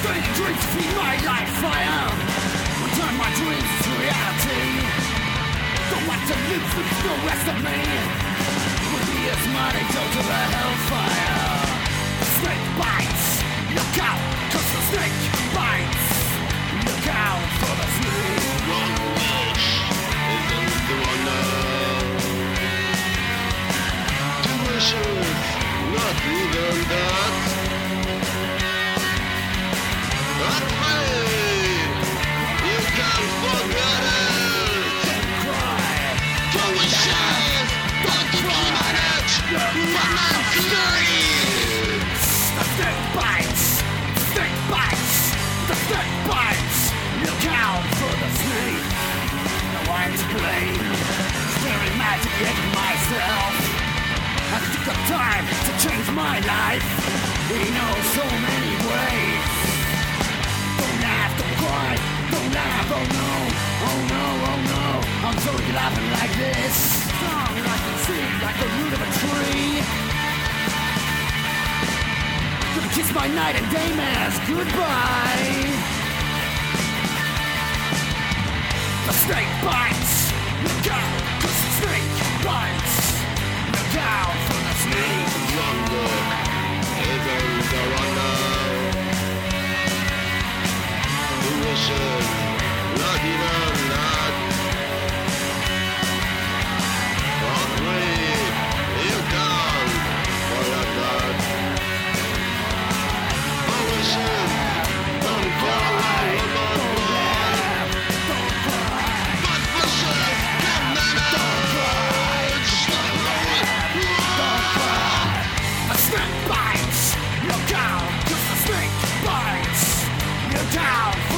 Steady dreams feed my light fire turn my dreams to reality. Don't want to live with no rest of me. With the is go to the hellfire. Snake bites, look out. Snake bites! Look out for the snake! No to blame Staring magic at myself! I took the time to change my life! We know so many ways! Don't laugh, don't cry! Don't laugh, oh no! Oh no, oh no! I'm totally laughing like this! Strong like a tree Like the root of a tree kiss my night and day mask goodbye. The snake bites. Look out, 'cause the snake bites. Look out for the snake. Longer isn't the one now. Two wishes, not enough. bites you down, cause the snake bites You're down.